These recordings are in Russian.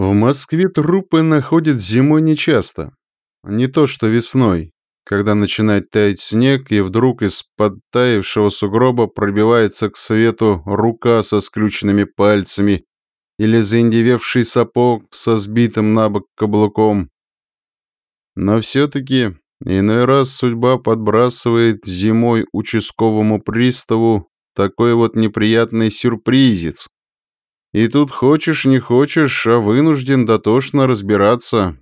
В Москве трупы находят зимой нечасто. Не то что весной, когда начинает таять снег, и вдруг из подтаявшего сугроба пробивается к свету рука со скрюченными пальцами или заиндевевший сапог со сбитым на бок каблуком. Но все-таки иной раз судьба подбрасывает зимой участковому приставу такой вот неприятный сюрпризец, и тут хочешь не хочешь, а вынужден дотошно разбираться,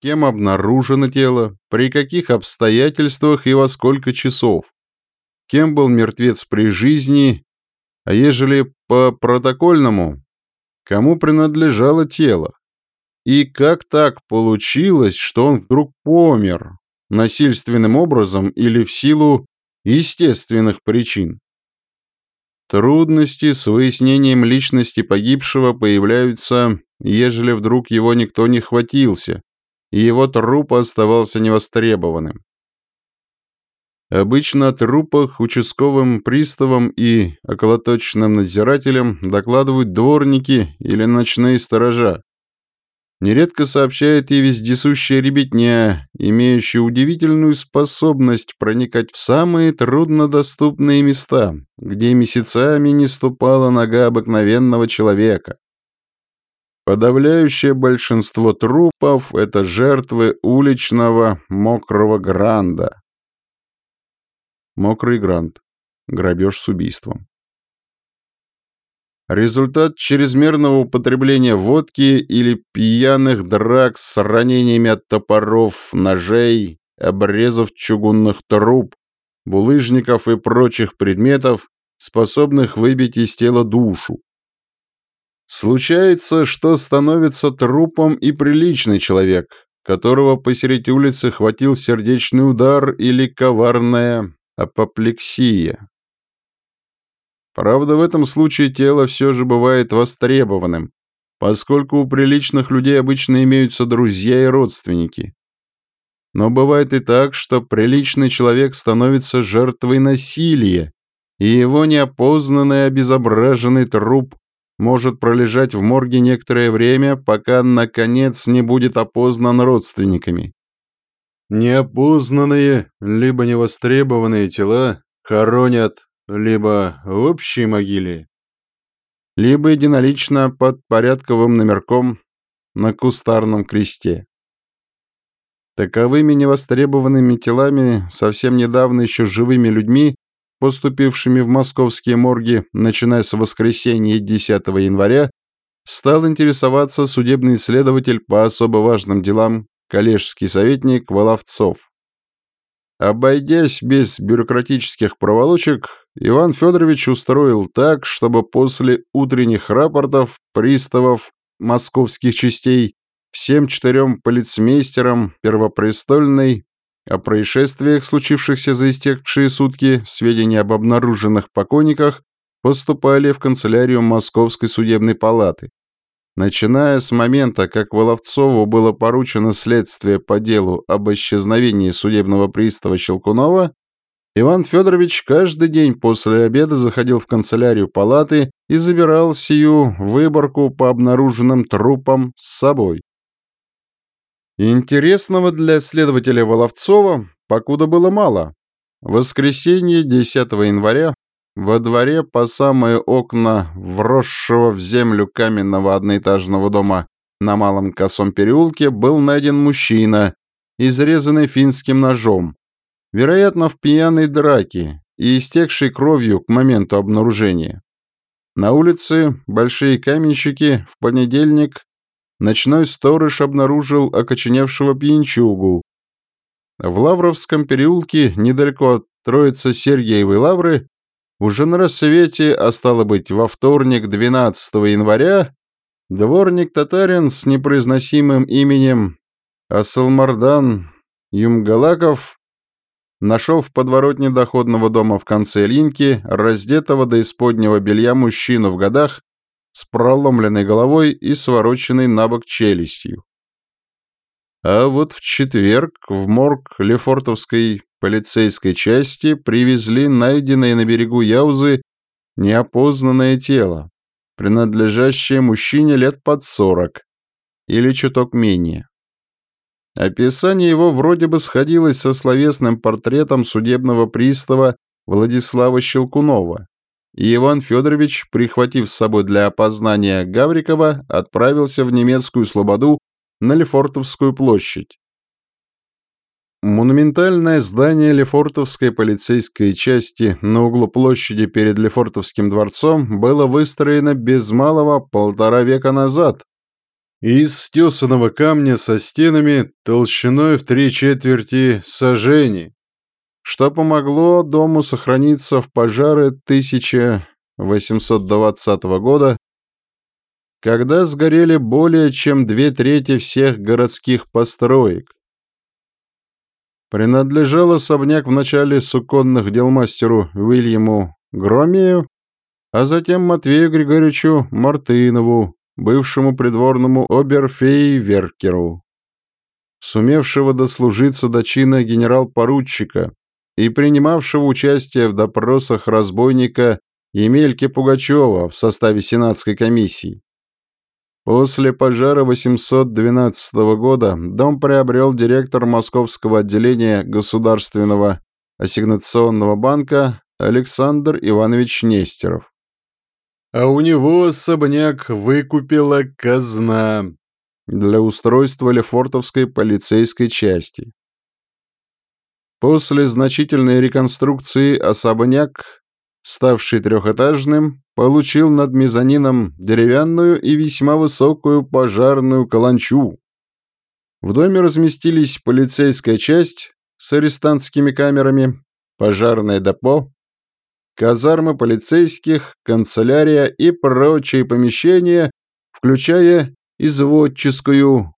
кем обнаружено тело, при каких обстоятельствах и во сколько часов, кем был мертвец при жизни, а ежели по протокольному, кому принадлежало тело. И как так получилось, что он вдруг помер, насильственным образом или в силу естественных причин? Трудности с выяснением личности погибшего появляются, ежели вдруг его никто не хватился, и его труп оставался невостребованным. Обычно о трупах участковым приставам и околоточным надзирателям докладывают дворники или ночные сторожа, Нередко сообщает и вездесущая ребятня, имеющая удивительную способность проникать в самые труднодоступные места, где месяцами не ступала нога обыкновенного человека. Подавляющее большинство трупов – это жертвы уличного мокрого гранда. Мокрый гранд. Грабеж с убийством. Результат чрезмерного употребления водки или пьяных драк с ранениями от топоров, ножей, обрезов чугунных труб, булыжников и прочих предметов, способных выбить из тела душу. Случается, что становится трупом и приличный человек, которого посередине улицы хватил сердечный удар или коварная апоплексия. Правда, в этом случае тело все же бывает востребованным, поскольку у приличных людей обычно имеются друзья и родственники. Но бывает и так, что приличный человек становится жертвой насилия, и его неопознанный обезображенный труп может пролежать в морге некоторое время, пока, наконец, не будет опознан родственниками. Неопознанные, либо невостребованные тела хоронят либо в общей могиле, либо единолично под порядковым номерком на кустарном кресте. Таковыми невостребованными телами, совсем недавно еще живыми людьми, поступившими в московские морги, начиная с воскресенья 10 января, стал интересоваться судебный следователь по особо важным делам, коллежский советник Воловцов. Обойдясь без бюрократических проволочек, Иван Федорович устроил так, чтобы после утренних рапортов приставов московских частей всем четырем полицмейстерам Первопрестольной о происшествиях, случившихся за истекшие сутки, сведения об обнаруженных покойниках поступали в канцелярию Московской судебной палаты. Начиная с момента, как Воловцову было поручено следствие по делу об исчезновении судебного пристава Щелкунова, Иван Федорович каждый день после обеда заходил в канцелярию палаты и забирал сию выборку по обнаруженным трупам с собой. Интересного для следователя Воловцова покуда было мало. В воскресенье 10 января во дворе по самые окна вросшего в землю каменного одноэтажного дома на Малом Косом переулке был найден мужчина, изрезанный финским ножом, вероятно, в пьяной драке и истекшей кровью к моменту обнаружения. На улице Большие Каменщики в понедельник ночной сторож обнаружил окоченевшего пьянчугу. В Лавровском переулке, недалеко от Троицы Сергиевой Лавры, уже на рассвете, а стало быть, во вторник 12 января, дворник-татарин с непроизносимым именем Асалмардан Юмгалаков нашел в подворотне доходного дома в конце линьки раздетого до исподнего белья мужчину в годах с проломленной головой и свороченной на бок челюстью. А вот в четверг в морг Лефортовской полицейской части привезли найденное на берегу Яузы неопознанное тело, принадлежащее мужчине лет под сорок, или чуток менее. Описание его вроде бы сходилось со словесным портретом судебного пристава Владислава Щелкунова, и Иван Федорович, прихватив с собой для опознания Гаврикова, отправился в немецкую слободу на Лефортовскую площадь. Монументальное здание Лефортовской полицейской части на углу площади перед Лефортовским дворцом было выстроено без малого полтора века назад из стесанного камня со стенами толщиной в три четверти сажений, что помогло дому сохраниться в пожары 1820 года, когда сгорели более чем две трети всех городских построек. Принадлежал особняк вначале суконных дел мастеру Уильяму Громею, а затем Матвею Григорьевичу Мартынову, бывшему придворному оберфейверкеру, сумевшего дослужиться до чина генерал-поручика и принимавшего участие в допросах разбойника Емельки Пугачева в составе Сенатской комиссии. После пожара 812 года дом приобрел директор Московского отделения Государственного ассигнационного банка Александр Иванович Нестеров. А у него особняк выкупила казна для устройства Лефортовской полицейской части. После значительной реконструкции особняк, ставший трехэтажным, получил над мезонином деревянную и весьма высокую пожарную каланчу. В доме разместились полицейская часть с арестантскими камерами, пожарное депо, казармы полицейских, канцелярия и прочие помещения, включая изводческую,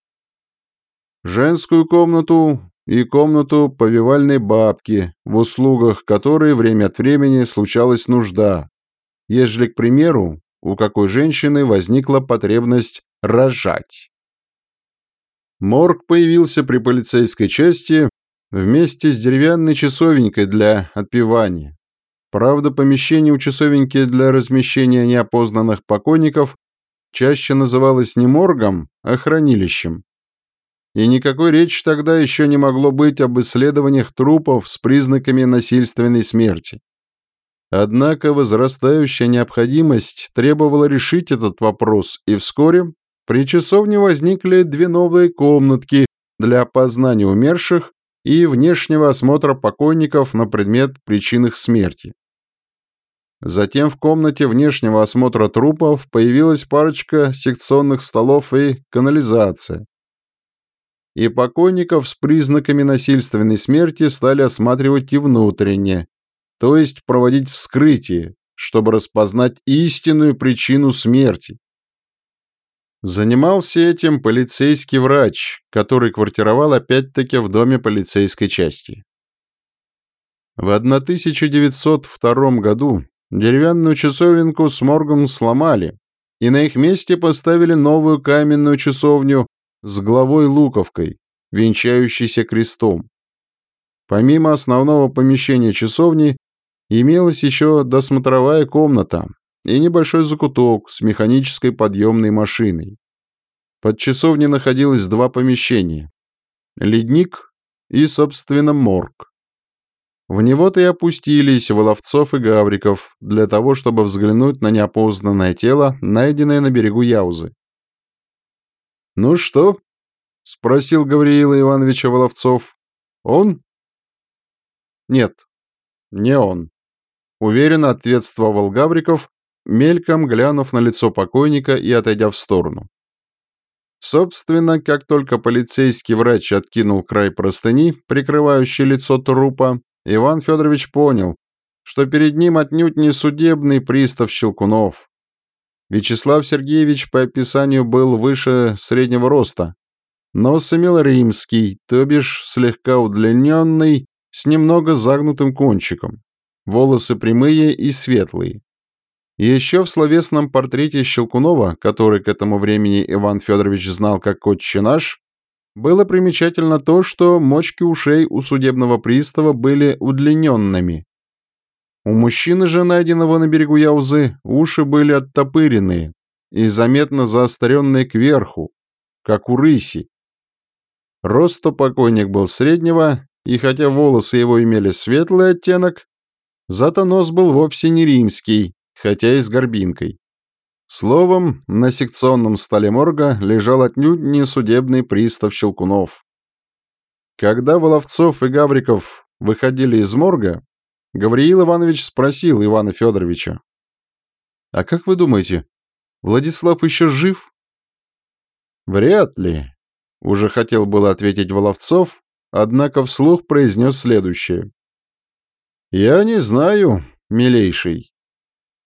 женскую комнату, и комнату повивальной бабки, в услугах которой время от времени случалась нужда, ежели, к примеру, у какой женщины возникла потребность рожать. Морг появился при полицейской части вместе с деревянной часовенькой для отпевания. Правда, помещение у часовеньки для размещения неопознанных покойников чаще называлось не моргом, а хранилищем и никакой речи тогда еще не могло быть об исследованиях трупов с признаками насильственной смерти. Однако возрастающая необходимость требовала решить этот вопрос, и вскоре при часовне возникли две новые комнатки для опознания умерших и внешнего осмотра покойников на предмет причин их смерти. Затем в комнате внешнего осмотра трупов появилась парочка секционных столов и канализация, и покойников с признаками насильственной смерти стали осматривать и внутренне, то есть проводить вскрытие, чтобы распознать истинную причину смерти. Занимался этим полицейский врач, который квартировал опять-таки в доме полицейской части. В 1902 году деревянную часовенку с моргом сломали, и на их месте поставили новую каменную часовню с главой Луковкой, венчающейся крестом. Помимо основного помещения часовни, имелась еще досмотровая комната и небольшой закуток с механической подъемной машиной. Под часовней находилось два помещения – ледник и, собственно, морг. В него-то и опустились Воловцов и Гавриков для того, чтобы взглянуть на неопознанное тело, найденное на берегу Яузы. «Ну что?» — спросил Гавриила Ивановича Воловцов. «Он?» «Нет, не он», — уверенно ответствовал Гавриков, мельком глянув на лицо покойника и отойдя в сторону. Собственно, как только полицейский врач откинул край простыни, прикрывающей лицо трупа, Иван Федорович понял, что перед ним отнюдь не судебный пристав Щелкунов, Вячеслав Сергеевич по описанию был выше среднего роста. Нос имел римский, то бишь слегка удлиненный, с немного загнутым кончиком. Волосы прямые и светлые. Еще в словесном портрете Щелкунова, который к этому времени Иван Федорович знал как отче наш, было примечательно то, что мочки ушей у судебного пристава были удлиненными, у мужчины же, найденного на берегу Яузы, уши были оттопыренные и заметно заостренные кверху, как у рыси. Рост покойник был среднего, и хотя волосы его имели светлый оттенок, зато нос был вовсе не римский, хотя и с горбинкой. Словом, на секционном столе морга лежал отнюдь не судебный пристав Щелкунов. Когда Воловцов и Гавриков выходили из морга, Гавриил Иванович спросил Ивана Федоровича. «А как вы думаете, Владислав еще жив?» «Вряд ли», — уже хотел было ответить Воловцов, однако вслух произнес следующее. «Я не знаю, милейший.